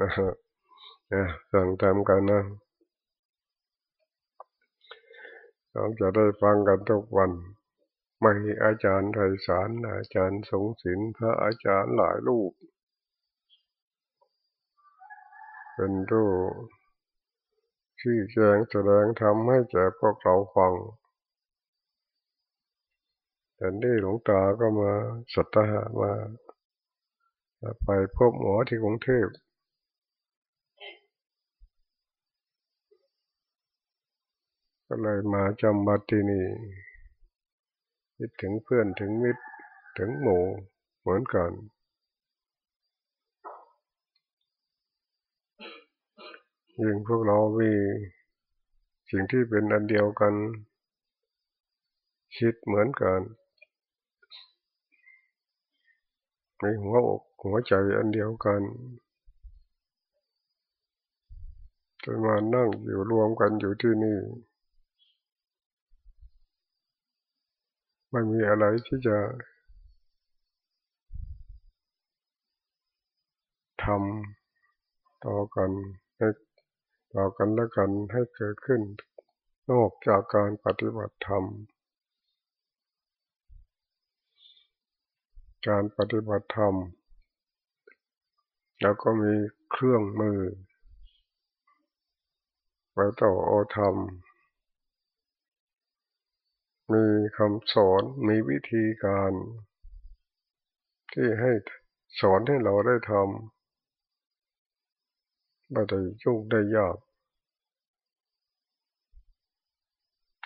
นะสั่งทำกันนะเราจะได้ฟังกันทุกวันไม่อาจารย์ไทยสารอาจารย์สงศินพระอาจารย์หลายรูปเป็นรูชี้แจงแสดงทำให้แก่พวกเราฟังแต่นี่หลวงตาก็มาสัตหามาไปพบหมอที่กรุงเทพ ก็เลยมาจำบัดที่นี่คิดถึงเพื่อนถึงมิตรถึงหมู่เหมือนกัน ยิ่งพวกเรามีสิ่งที่เป็นอันเดียวกัน คิดเหมือนกันมีหัวอกหัวใจอันเดียวกันจะมานั่งอยู่รวมกันอยู่ที่นี่ ไม่มีอะไรที่จะทำต่อกันให้ต่อกันและกันให้เกิดขึ้น นอกจากการปฏิบัติธรรม การปฏิบัติธรรม แล้วก็มีเครื่องมือ ไว้ต่อโอธรรม มีคำสอนมีวิธีการ ที่ให้สอนให้เราได้ทำไม่ได้ยุ่งได้ยาก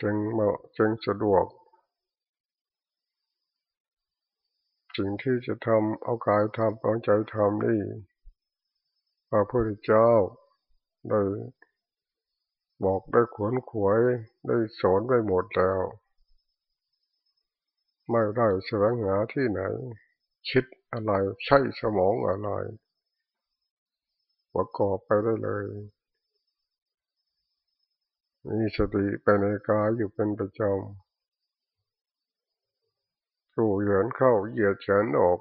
จึงเหมาะจึงสะดวกสิ่งที่จะทำเอากายทำเอาใจทำนี่พระพุทธเจ้าได้บอกได้ขวนขวยได้สอนไปหมดแล้ว ไม่ได้แสวงหาที่ไหน คิดอะไรใช้สมองอะไรประกอบไปได้เลย มีสติไปในกายอยู่เป็นประจำสู่เหยือนเข้าเหยียดเฉินออก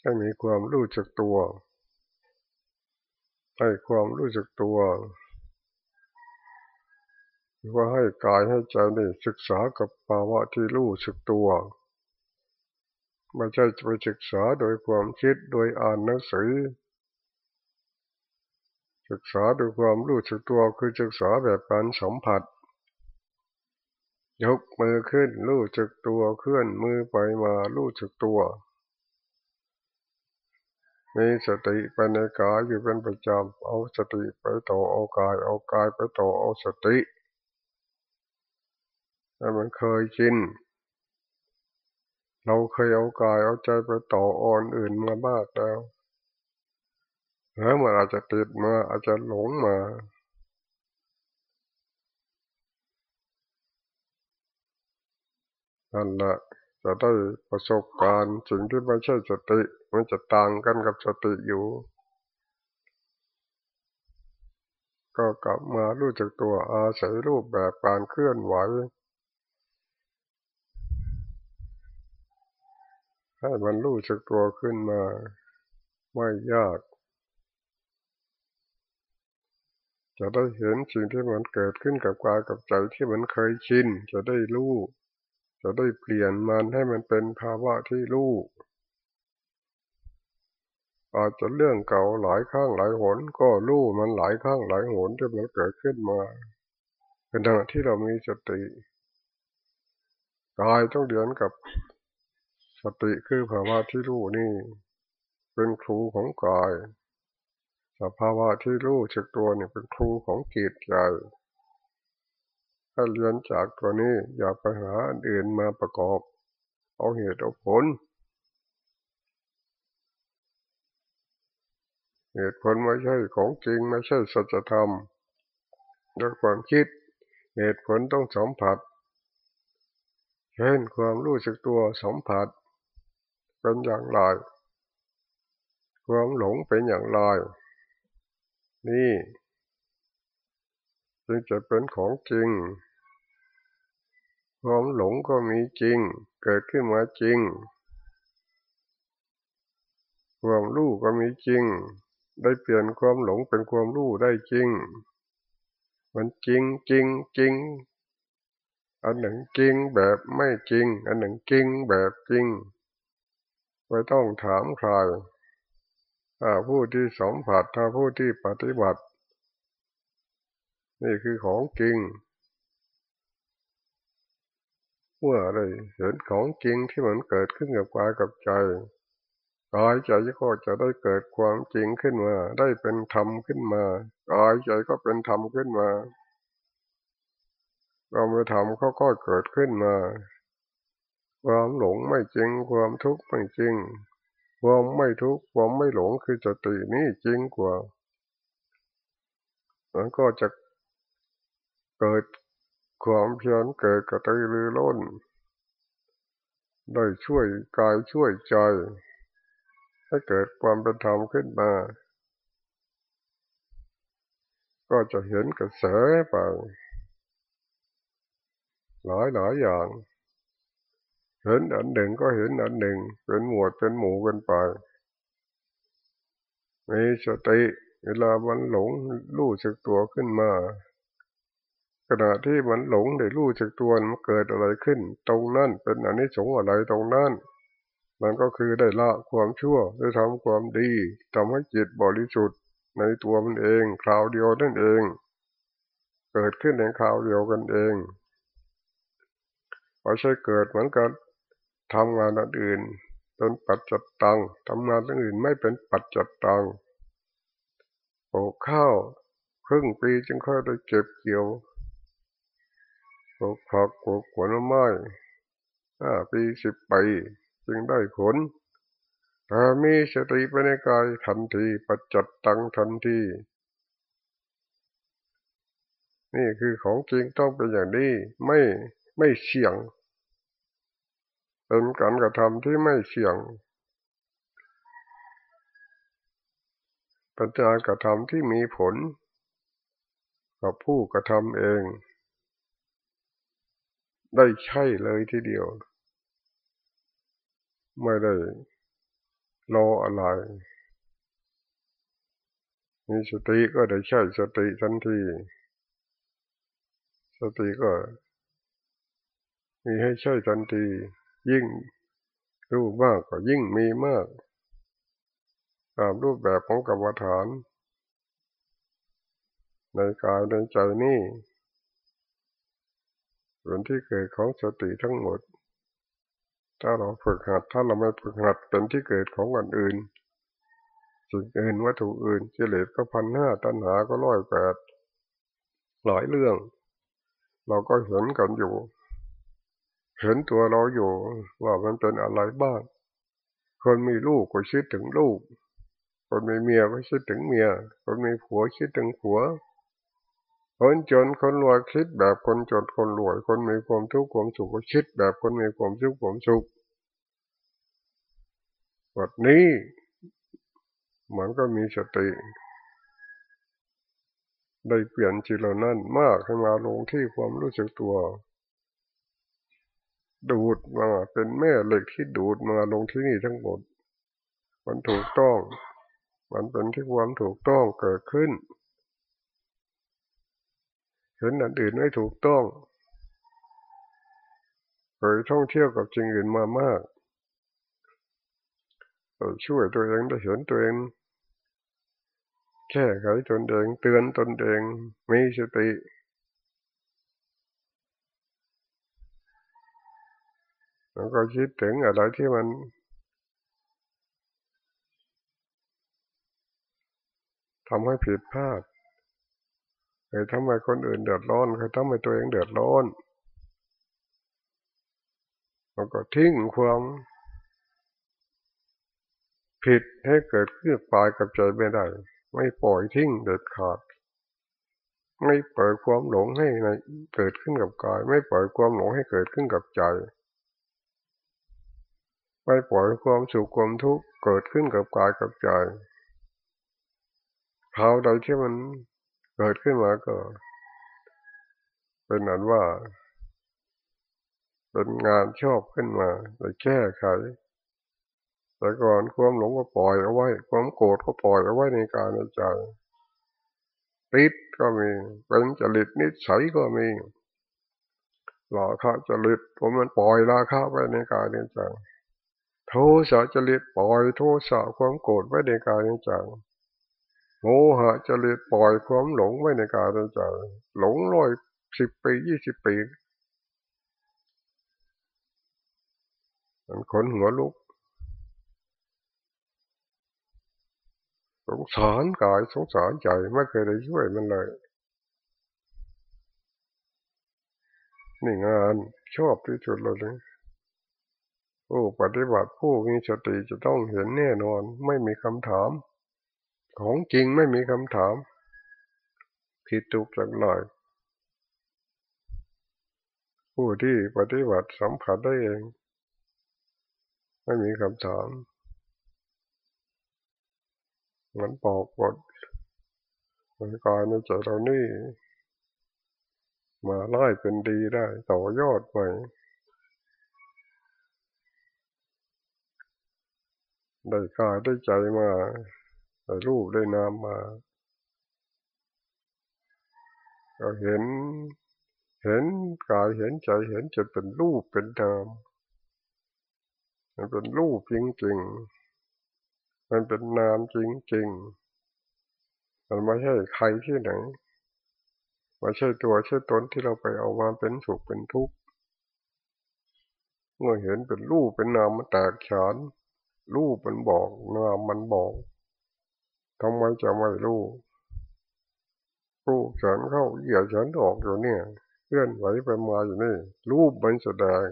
ให้มีความรู้จักตัว ให้ความรู้จักตัว รือว่าให้กายให้ใจนี่ศึกษากับภาวะที่รู้สึกตัว ไม่ใช่ไปศึกษาโดยความคิดโดยอ่านหนังสือ ศึกษาโดยความรู้สึกตัวคือศึกษาแบบการสัมผัส ยกมือขึ้นรู้จักตัวเคลื่อนมือไปมารู้จักตัว มีสติไปในกายอยู่เป็นประจำเอาสติไปต่อเอากายเอากายไปต่อเอาสติ แต่มันเคยชินเราเคยเอากายเอาใจไปต่ออ่อนอื่นมามากแล้วแล้วมันอาจจะติดมาอาจจะหลงมานั่นแหละจะได้ประสบการณ์สิ่งที่ไม่ใช่สติ มันจะต่างกันกับสติอยู่ ก็กลับมารู้จักตัวอาศัยรูปแบบการเคลื่อนไหว ให้มันรู้จักตัวขึ้นมา ไม่ยาก จะได้เห็นสิ่งที่มันเกิดขึ้นกับกายกับใจที่มันเคยชิน จะได้รู้ จะได้เปลี่ยนมันให้มันเป็นภาวะที่รู้อาจจะเรื่องเก่าหลายข้างหลายหน ก็รู้มันหลายข้างหลายหนที่มันเกิดขึ้นมาเป็นขณะที่เรามีสติกายต้องเดียนกับ สติคือภาวะที่รู้นี่ เป็นครูของกาย สภาวะที่รู้จักตัวนี่เป็นครูของจิตใจถ้าเรียนจากตัวนี้อย่าไปหาอันอื่นมาประกอบ เอาเหตุเอาผล เหตุผลไม่ใช่ของจริงไม่ใช่สัจธรรมด้วยความคิด เหตุผลต้องสัมผัสเช่นความรู้สึกตัวสัมผัส เป็นอย่างไร ความหลงเป็นอย่างไร นี่ จึงจะเป็นของจริง ความหลงก็มีจริง เกิดขึ้นมาจริง ความรู้ก็มีจริง ได้เปลี่ยนความหลงเป็นความรู้ได้จริง มันจริงจริงจริงอันหนึ่งจริงแบบไม่จริง อันหนึ่งจริงแบบจริง ไม่ต้องถามใครถ้าผู้ที่สมผัสถ้าผู้ที่ปฏิบัติ นี่คือของจริงเมื่อได้เห็นของจริงที่มันเกิดขึ้นกับกายกับใจกายใจก็จะได้เกิดความจริงขึ้นมา ได้เป็นธรรมขึ้นมากายใจก็เป็นธรรมขึ้นมาเราไปทำเขาก็เกิดขึ้นมา ความหลงไม่จริง ความทุกข์ไม่จริง ความไม่ทุกข์ความไม่หลงคือสตินี่จริงกว่ามันก็จะเกิดความเพียรเกิดกระตือรือร้นได้ช่วยกายช่วยใจ ให้เกิดความเป็นธรรมขึ้นมา ก็จะเห็นกระแสไป หลายหลายอย่าง เห็นอันหนึ่งก็เห็นอันหนึ่ง เป็นหมวดเป็นหมู่กันไปมีสติเวลามันหลงรู้สึกตัวขึ้นมา ขณะที่มันหลงได้รู้จักตัวมันเกิดอะไรขึ้น ตรงนั้นเป็นอันนี้สงอะไรตรงนั้นมันก็คือได้ละความชั่วได้ทำความดีทำให้จิตบริสุทธิ์ในตัวมันเองคราวเดียวนั่นเอง เกิดขึ้นในคราวเดียวกันเองไม่ใช่เกิดเหมือนกัน ทำงานอื่นเป็นปัจจัตตังทำงานอื่นไม่เป็นปัจจัตตังปลูกข้าวครึ่งปีจึงค่อยได้เก็บเกี่ยวปลูกผักปลูกผลไม้ห้าปีสิบปีจึงได้ผลถ้ามีสติไปในกายทันทีปัจจัดตังทันทีนี่คือของจริงต้องเป็นอย่างนี้ไม่ไม่เสี่ยง เป็นการกระทำที่ไม่เสี่ยง เป็นการกระทำที่มีผลกับผู้กระทำเอง ได้ใช่เลยทีเดียว ไม่ได้รออะไรมีสติก็ได้ใช่สติทันที สติก็มีให้ใช่ทันที ยิ่งรู้มากก็ยิ่งมีมาก ตามรูปแบบของกรรมฐาน ในกายในใจนี่เป็นที่เกิดของสติทั้งหมด ถ้าเราฝึกหัดถ้าเราไม่ฝึกหัดเป็นที่เกิดของอันอื่นสิ่งอื่นวัตถุอื่นเจริญก็พันห้าตัณหาก็ร้อยแปดหลายเรื่อง เราก็เห็นกันอยู่ เห็นตัวเราอยู่ว่ามันเป็นอะไรบ้าง คนมีลูกก็คิดถึงลูก คนมีเมียก็คิดถึงเมีย คนมีผัวคิดถึงผัว คนจนคนรวยคิดแบบคนจนคนรวย คนมีความทุกข์ความสุขก็คิดแบบคนมีความทุกข์ความสุขวันนี้มันก็มีสติ ได้เปลี่ยนจิตเหล่านั้นมากให้มาลงที่ความรู้สึกตัว ดูดมาเป็นแม่เหล็กที่ดูดมาลงที่นี่ทั้งหมด มันถูกต้อง มันเป็นที่ความถูกต้องเกิดขึ้น เห็นอันอื่นไม่ถูกต้องเคยท่องเที่ยวกับจริงอื่นมามากช่วยตัวเองได้เห็นตัวเองแค่ไขตนเองเตือนตนเองมีสติ แล้วก็คิดถึงอะไรที่มัน ทำให้ผิดพลาดเคยทำให้คนอื่นเดือดร้อนเคยทำให้ตัวเองเดือดร้อนแล้วก็ทิ้งความผิดให้เกิดขึ้นปลายกับใจไม่ได้ ไม่ปล่อยทิ้งเด็ดขาด ไม่ปล่อยความหลงให้ในเกิดขึ้นกับกาย ไม่ปล่อยความหลงให้เกิดขึ้นกับใจ ไม่ปล่อยความสุขความทุกข์เกิดขึ้นกับกายกับใจคราวใดที่มันเกิดขึ้นมาก็ เป็นนั้นว่า เป็นงานชอบขึ้นมาไปแก้ไขแต่ก่อนความหลงก็ปล่อยเอาไว้ ความโกรธก็ปล่อยเอาไว้ในกายในใจติดก็มีเป็นจริตนิสัยก็มีราคะจริตผมมันปล่อยราคะไว้ในกายในใจ โทสะจริตปล่อยโทสะความโกรธไว้ในกายในใจโมหะจริตปล่อยความหลงไว้ในกายในใจหลงร้อยสิบปียี่สิบปีมันขนหัวลุกสงสารกายสงสารใจไม่เคยได้ช่วยมันเลย นี่งานชอบที่สุดเลย ผู้ปฏิบัติผู้มีสติจะต้องเห็นแน่นอน ไม่มีคำถาม ของจริงไม่มีคำถาม ผิดถูกสักหน่อย ผู้ที่ปฏิบัติสัมผัสได้เอง ไม่มีคำถามมันบอกหมดในกายในใจเรานี่ มาไล่เป็นดีได้ ต่อยอดไป ได้กายได้ใจมาได้รูปได้นามมา ก็เห็น เห็นกายเห็นใจเห็นจะเป็นรูปเป็นนามมันเป็นรูปจริงๆ มันเป็นนามจริงๆ มันไม่ใช่ใครที่ไหนไม่ใช่ตัวใช่ตนที่เราไปเอามาเป็นสุขเป็นทุกข์ เมื่อเห็นเป็นรูปเป็นนามมันแตกฉาน รูปมันบอกนามมันบอกทำไมจะไม่รู้รูปฉันเข้าเหยียดฉันออกอยู่เนี่ยเคลื่อนไหวไปมาอยู่นี่ รูปมันแสดง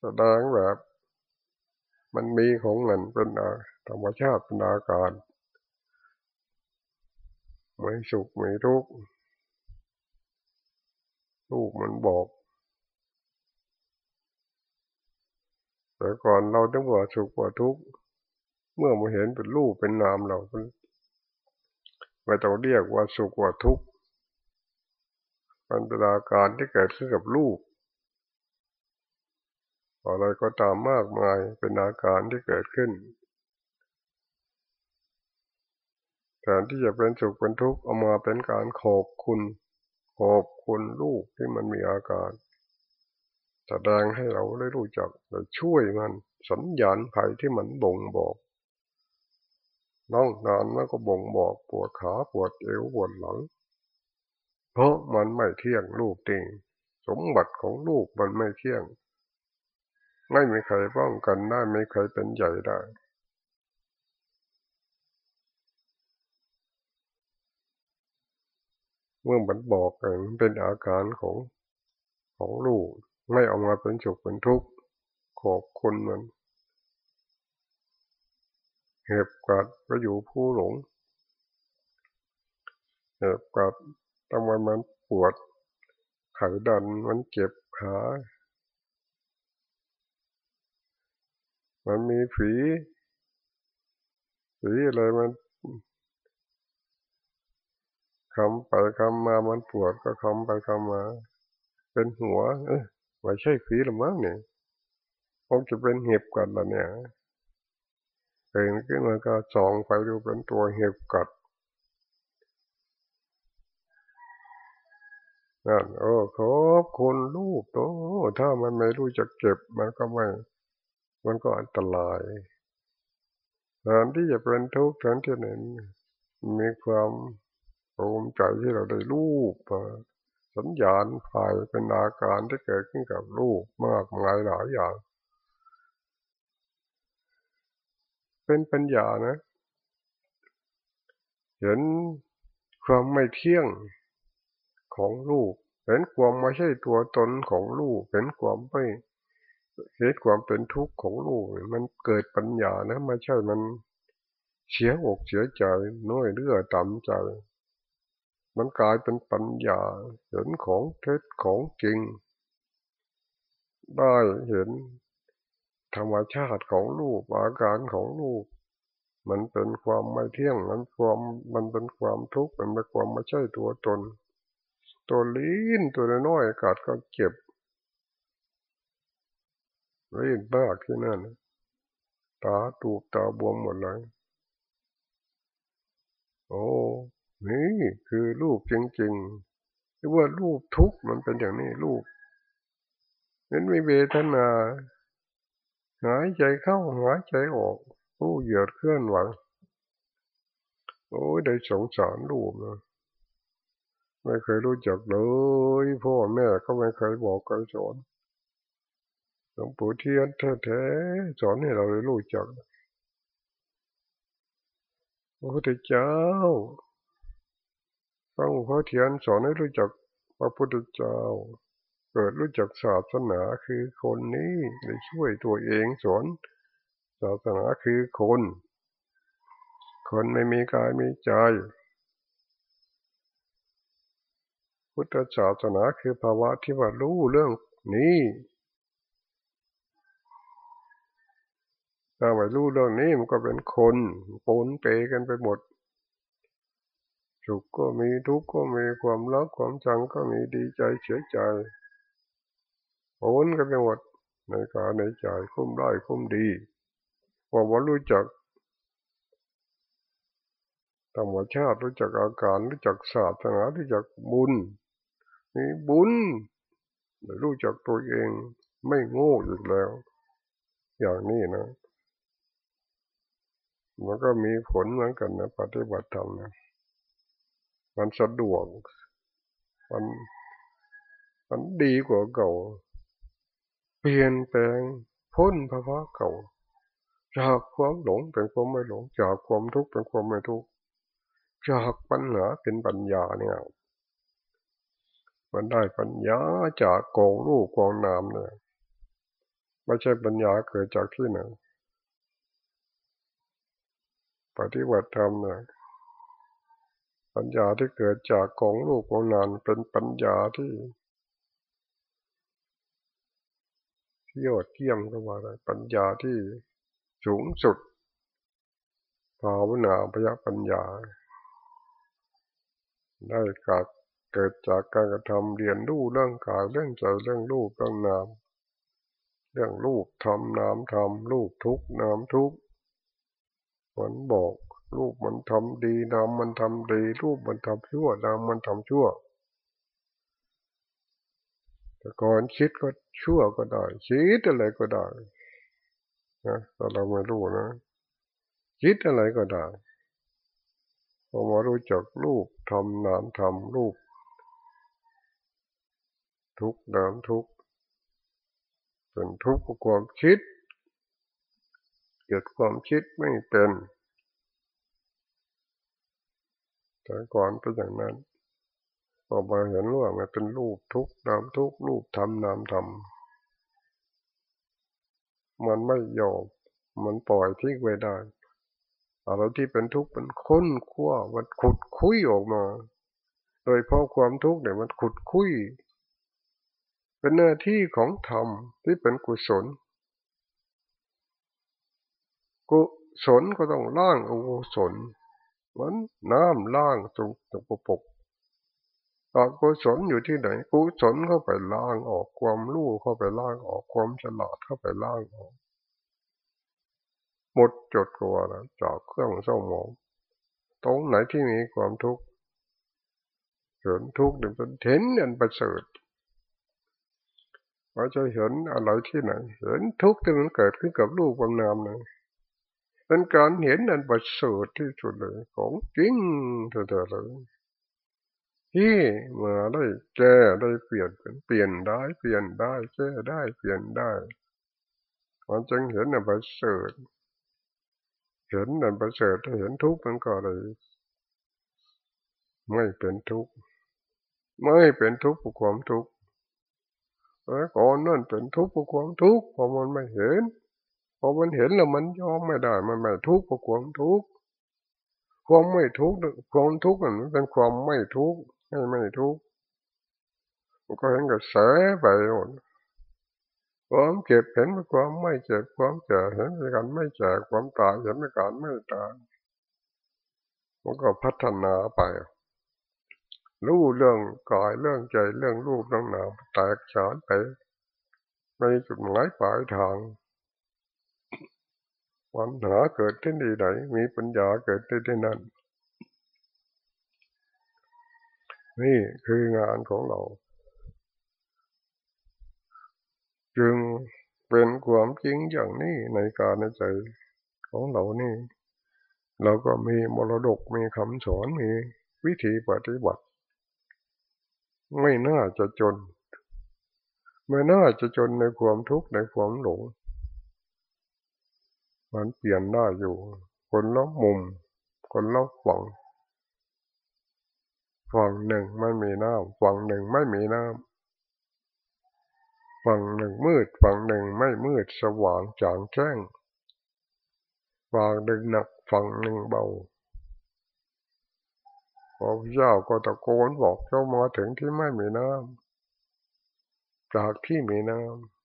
แสดงแบบ มันมีของมันเป็นธรรมชาติเป็นอาการไม่สุขไม่ทุกข์รูปมันบอก แต่ก่อนเราต้องว่าสุขว่าทุกข์เมื่อมาเห็นเป็นรูปเป็นนามเราไม่ต้องเรียกว่าสุขว่าทุกข์มันเป็นอาการที่เกิดขึ้นกับรูปอะไรก็ตามมากมายเป็นอาการที่เกิดขึ้นแทนที่จะเป็นสุขเป็นทุกข์เอามาเป็นการขอบคุณขอบคุณลูกที่มันมีอาการ แสดงให้เราได้รู้จักและช่วยมัน สัญญาณภัยที่มันบ่งบอกน้องนานมันก็บ่งบอกปวดขาปวดเอวปวดหลัง เพราะมันไม่เที่ยงลูกติงสมบัติของลูกมันไม่เที่ยง ไม่มีใครป้องกันได้ไม่ใครเป็นใหญ่ได้เมื่อมันบอกกันเป็นอาการของของลูก ไม่เอามาเป็นสุขเป็นทุกข์ขอบคุณมันเห็บกัดก็อยู่ผู้หลงเห็บกัดทำไมมันปวดไขดันมันเจ็บขามันมีผีผีอะไรมันคำไปคำมามันปวดก็คำไปคำมา เป็นหัว เออ ไม่ใช่ผีหรือมั้งเนี่ยคงจะเป็นเห็บกัดละเนี่ยเองขึ้นมาก็ส่องไปดูเป็นตัวเห็บกัดนั่นโอ้ขอบคุณลูกโตถ้ามันไม่รู้จะเก็บมันก็ไม่ มันก็อันตรายแทนที่จะเป็นทุกข์แทนที่นั้นมีความภูมิใจที่เราได้ลูก สัญญาณภายเป็นอาการที่เกิดขึ้นกับลูกมากมายหลายอย่าง เป็นปัญญานะ เห็นความไม่เที่ยงของลูกเห็นความไม่ใช่ตัวตนของลูกเห็นความไม่เห็นความเป็นทุกข์ของลูกมันเกิดปัญญานะไม่ใช่มันเสียอกเสียใจน้อยเลื่อต่ำใจ มันกลายเป็นปัญญา เห็นของเท็จของจริง ได้เห็นธรรมชาติของลูกอาการของลูกมันเป็นความไม่เที่ยงมันความมันเป็นความทุกข์มันเป็นความไม่ใช่ตัวตน ตัวลิ้นตัวน้อยกัดก็เจ็บลิ้นบ้าที่นั่นตาตูบตาบวมหมดเลยโอ้ นี่คือรูปจริงๆที่ว่ารูปทุกข์มันเป็นอย่างนี้รูปนั้นมีเวทนาหายใจเข้าหายใจออกผู้เหยียดเคลื่อนไหวโอ้ยได้สงสารรูปนะไม่เคยรู้จักเลยพ่อแม่ก็ไม่เคยบอกเคยสอนหลวงปู่เทียนแท้ๆสอนให้เราได้รู้จักพระพุทธเจ้า ฟังพระเทียนสอนให้รู้จักพระพุทธเจ้า เกิดรู้จักศาสนาคือคนนี้ได้ช่วยตัวเองสอนศาสนาคือคน คนไม่มีกายมีใจ พุทธศาสนาคือภาวะที่ว่ารู้เรื่องนี้ถ้าไม่รู้เรื่องนี้มันก็เป็นคนปนเปกันไปหมด สุขก็มีทุกข์ก็มีความรักความจังก็มีดีใจเสียใจปนกันไปหมดในกายในใจคุ้มได้คุ้มดีพอว่ารู้จักธรรมชาติรู้จักอาการรู้จักศาสนารู้จักบุญมีบุญรู้จักตัวเองไม่โง่อีกแล้ว อย่างนี้นะมันก็มีผลเหมือนกันนะปฏิบัติธรรมนะ มันสะดวก มันมันดีกว่าเก่า เปลี่ยนแปลงพ้นภาวะเก่า จากความหลงเป็นความไม่หลง จากความทุกข์เป็นความไม่ทุกข์ จากปัญหาเป็นปัญญาเนี่ย มันได้ปัญญาจากกองรูปกองนามเนี่ยไม่ใช่ปัญญาเกิดจากที่ไหนปฏิบัติธรรมเนี่ย ปัญญาที่เกิดจากกองรูปกองนามเป็นปัญญาที่ที่ยอดเยี่ยมก็ว่าได้ปัญญาที่สูงสุดภาวนาพยปัญญา ได้กัดเกิดจากการกระทำเรียนรู้เรื่องกายเรื่องใจเรื่องรูปเรื่องนาม เรื่องรูปทำนามทำรูปทุกนามทุกมันบอก รูปมันทำดีนามมันทำดี รูปมันทำชั่วนามมันทำชั่ว แต่ก่อนคิดก็ชั่วก็ได้คิดอะไรก็ได้นะแต่เราไม่รู้นะ คิดอะไรก็ได้พอมารู้จักรูปทำนามทำรูป ทุกน้ำทุกเป็นทุกข์ความคิดเกิดความคิดไม่เป็น แต่ก่อนเป็นอย่างนั้นพอมาเห็นว่ามันเป็นรูปทุกน้ำทุกรูปทำน้ำทำมันไม่ยอมมันปล่อยทิ้งไว้ได้อะไรที่เป็นทุกข์มันค้นคว้ามันขุดคุยออกมา โดยเพราะความทุกข์เนี่ยมันขุดคุย เป็นหน้าที่ของธรรมที่เป็นกุศล กุศลก็ต้องล่างอกุศล มือนน้ำล่างจงจงปกอกุศลอยู่ที่ไหนกุศลเข้าไปล่างออกความรู้เข้าไปล่างออกความฉลาดเข้าไปล่างออก หมดจดกลัวแล้วจากเครื่องเศร้าหมอง ตรงไหนที่มีความทุกข์เห็นทุกข์เดี๋ยวเห็นอันประเสริฐเราจะเห็นอะไรที่ไหน เห็นทุกข์ที่มันเกิดขึ้นกับรูปกับนามเลย เป็นการเห็นอันประเสริฐที่สุดเลยของจริงเถอะเลยที่มาได้แก้ได้เปลี่ยนเปลี่ยนได้เปลี่ยนได้แก้ได้เปลี่ยนได้มันจึงเห็นอันประเสริฐเห็นอันประเสริฐเห็นทุกข์มันก็เลยไม่เป็นทุกข์ไม่เป็นทุกข์ความทุกข์แต่ก่อนนั่นเป็นทุกข์เพราะความทุกข์พอมันไม่เห็น พอมันเห็นแล้วมันยอมไม่ได้ มันไม่ทุกข์เพราะความทุกข์ความไม่ทุกข์ความทุกข์มันเป็นความไม่ทุกข์ไม่ไม่ทุกข์มันก็เห็นกับแสไปหมดความเก็บเห็นเป็นความไม่เจ็บความเจ็บเห็นเป็นการไม่เจ็บความตายเห็นเป็นการไม่ตายมันก็พัฒนาไปรู้เรื่องกายเรื่องใจเรื่องรูปเรื่องนามแตกฉานไปในจุดหมายปลายทาง ปัญหาเกิดที่นี่ไหน มีปัญญาเกิดที่ที่นั่น นี่คืองานของเรา จึงเป็นความจริงอย่างนี้ในการในใจของเรานี่ เราก็มีมรดกมีคำสอนมีวิธีปฏิบัติ ไม่น่าจะจน ไม่น่าจะจนในความทุกข์ในความหลง มันเปลี่ยนได้อยู่ คนละมุม คนละฝั่งฝั่งหนึ่งไม่มีน้ำฝั่งหนึ่งไม่มีน้ำฝั่งหนึ่งมืดฝั่งหนึ่งไม่มืดสว่างจางแจ้งฝั่งหนึ่งหนักฝั่งหนึ่งเบาพระเจ้าก็ตะโกนบอกเจ้ามาถึงที่ไม่มีน้ำจากที่มีน้ำ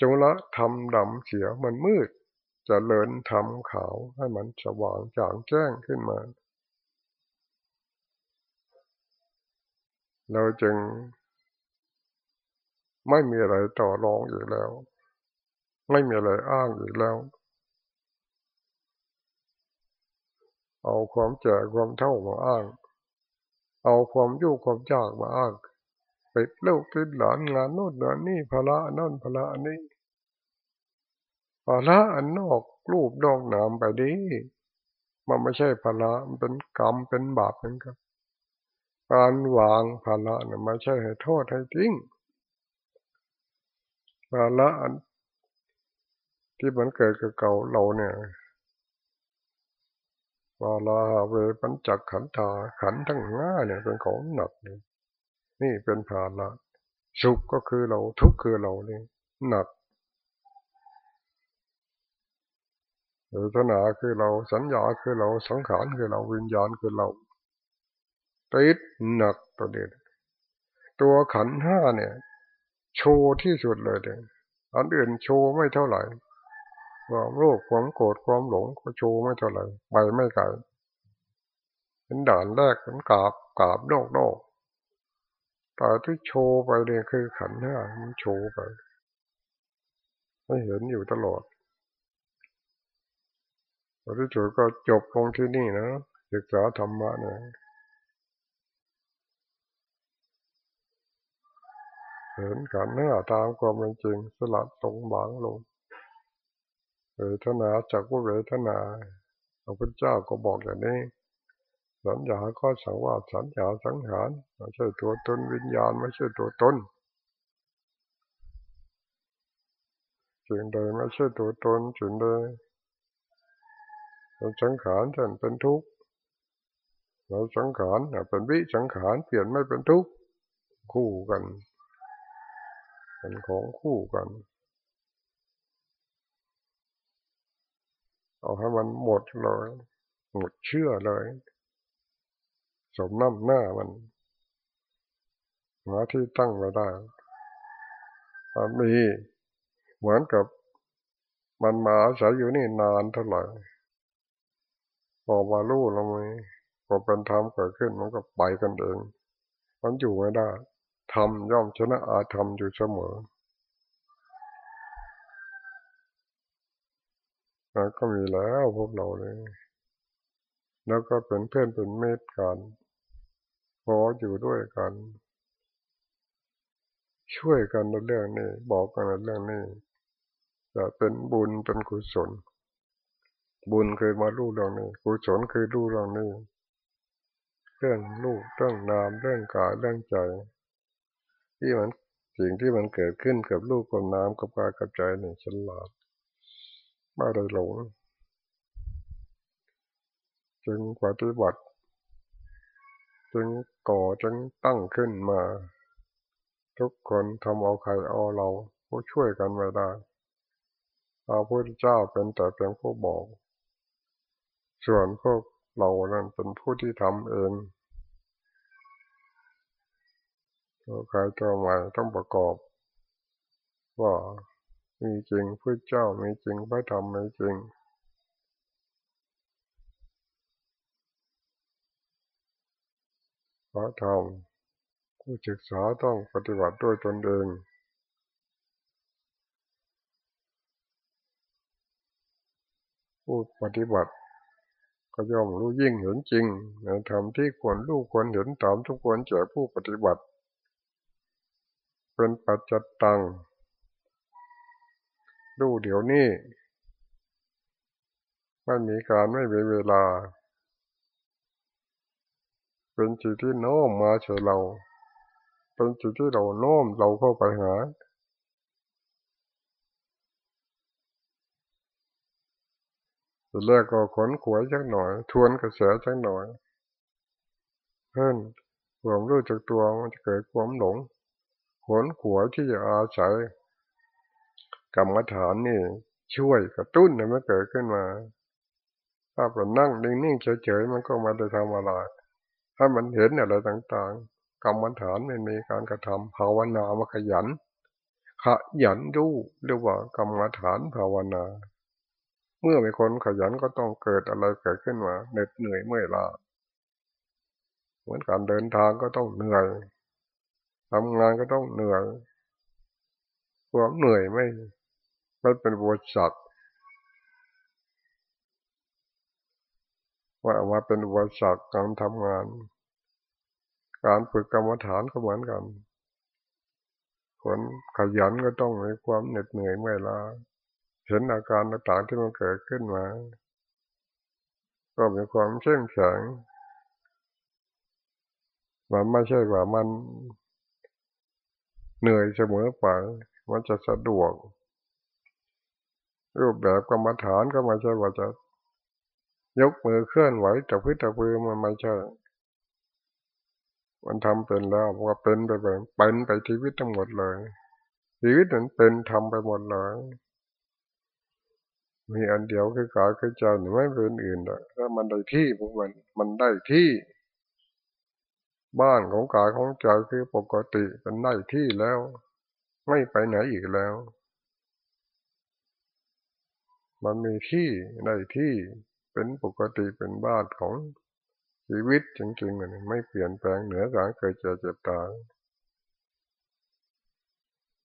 จงละทำดำเสียมันมืดจะเลินทำขาวให้มันสว่างจางแจ้งขึ้นมา เราจึง ไม่มีอะไรต่อรองอีกแล้ว ไม่มีอะไรอ้างอีกแล้ว เอาความแก่ความเท่ามาอ้าง เอาความยุ่งความยากมาอ้าง ไปเล่าเป็นหลานงานโน่นงานนี่ภาระนั่นภาระนี้ภาระอันนอกรูปนอกนามไปดีมันไม่ใช่ภาระมันเป็นกรรมเป็นบาปเหมือนกันการวางภาระเนี่ยไม่ใช่ให้โทษให้ทิ้งภาระอันที่มันเกิดกับเก่าเราเนี่ยภาระเวปัญจักขันธาขันทั้งห้าเนี่ยเป็นของหนักเลย นี่เป็นภาระสุขก็คือเราทุกข์คือเราเนี่ยหนักเวทนาคือเราสัญญาคือเราสังขารคือเราวิญญาณคือเราติดหนักตัวเด็ดตัวขันห้าเนี่ย โชว์ที่สุดเลยเด็อันอื่นโชว์ไม่เท่าไหร่ความโลภความโกรธความหลงก็โชว์ไม่เท่าไหร่ไปไม่ไกลเป็นด่านแรกเป็นกาบกาบโลกโลก แต่ที่โชว์ไปเนี่ยคือขันห้ามันโชว์ไปไม่เห็นอยู่ตลอดพอที่สุดก็จบลงที่นี่นะศึกษาธรรมะเนี่ยเห็นขันเนื้อตามความเป็นจริงสลัดตรงบางลงเวทนาจากว่าเวทนาพระพุทธเจ้าก็บอกอย่างนี้ สัญญาก็สังว่าสัญญาสังหารไม่ใช่ตัวตนวิญญาณไม่ใช่ตัวตนสิ่งใดไม่ใช่ตัวตนสิ่งใดสังขารฉันเป็นทุกข์เราสังขารเป็นวิสังขารเปลี่ยนไม่เป็นทุกข์คู่กันเป็นของคู่กันเอาให้มันหมดเลยหมดเชื่อเลย สมน้ำหน้ามันหาที่ตั้งไว้ได้มันมีเหมือนกับมันมาอาศัยอยู่นี่นานเท่าไหร่พอมาลู่เราไม่พอเป็นธรรมเกิดขึ้นมันก็ไปกันเอง มันอยู่ไม่ได้ธรรมย่อมชนะอาธรรมอยู่เสมอแล้วก็มีแล้วพวกเราเลย แล้วก็เป็นเพื่อนเป็นเมตกัน พออยู่ด้วยกัน ช่วยกันในเรื่องนี้ บอกกันในเรื่องนี้จะเป็นบุญเป็นกุศล บุญเคยมาลู่เรื่องนี้กุศลเคยลู่เรื่องนี้เรื่องลูกเรื่องนามเรื่องกายเรื่องใจ ที่มันสิ่งที่มันเกิดขึ้นกับลูกกับน้ำกับกายกับใจเนี่ยฉลาดไม่ได้หลงจึงปฏิบัติ จึงก่อจึงตั้งขึ้นมา ทุกคนทำเอาใครเอาเราผู้ช่วยกันไม่ได้พระพุทธเจ้าเป็นแต่เพียงผู้บอก ส่วนพวกเรานั้นเป็นผู้ที่ทำเองตัวใครตัวใหม่ต้องประกอบ ว่ามีจริงพระเจ้ามีจริงพระธรรมมีจริง พระธรรมผู้ศึกษาต้องปฏิบัติด้วยตนเองผู้ปฏิบัติก็ย่อมรู้ยิ่งเห็นจริงในธรรมที่ควรรู้ควรเห็นตามทุกควรแก่ผู้ปฏิบัติ เป็นปัจจตังดูเดี๋ยวนี้ไม่มีการไม่มีเวลา เป็นจิตที่โน้มมาเฉยเรา เป็นจิตที่เราโน้มเราเข้าไปหาทีแรกก็ขนขวยสักหน่อย ทวนกระแสสักหน่อยเพิ่นความรู้จักตัวมันจะเกิดความหลงขนขวยที่จะอาศัยกรรมฐานนี่ ช่วยกระตุ้นให้มันเกิดขึ้นมา ถ้าเรานั่งนิ่งๆเฉยๆมันก็มาได้ทำอะไร ถ้ามันเห็นอะไรต่างๆ กรรมฐานไม่มีการกระทำภาวนามาขยัน ขยันดูเรียกว่ากรรมฐานภาวนา เมื่อมีคนขยันก็ต้องเกิดอะไรเกิดขึ้นมาเหน็ดเหนื่อยเมื่อยล้าเหมือนการเดินทางก็ต้องเหนื่อยทำงานก็ต้องเหนื่อยความเหนื่อยไม่ไมันเป็นบทสัต ว่ามาเป็นบทสัตการทำงาน การฝึกกรรมฐานก็เหมือนกันคนขยันก็ต้องมีความเหน็ดเหนื่อยเมื่อยล้าเห็นอาการต่างๆที่มันเกิดขึ้นมา ก็มีความเข้มแข็งมันไม่ใช่ว่ามันเหนื่อยเสมอไป มันจะสะดวก รูปแบบกรรมฐานก็ไม่ใช่ว่าจะ ยกมือเคลื่อนไหวแต่พื้นแต่พื้นมันไม่ใช่ มันทำเป็นแล้วว่าเป็นไปแบบเป็นไปชีวิตทั้งหมดเลย ชีวิตนั้นเป็นทำไปหมดเลย มีอันเดียวคือกายคือใจไม่เป็นอื่นเลยถ้ามันได้ที่พวกมันมันได้ที่ บ้านของกายของใจคือปกติเป็นได้ที่แล้ว ไม่ไปไหนอีกแล้ว มันมีที่ได้ที่ เป็นปกติเป็นบ้านของชีวิตจริงๆเลยไม่เปลี่ยนแปลงเหนือการเคยเจอเจ็บตาย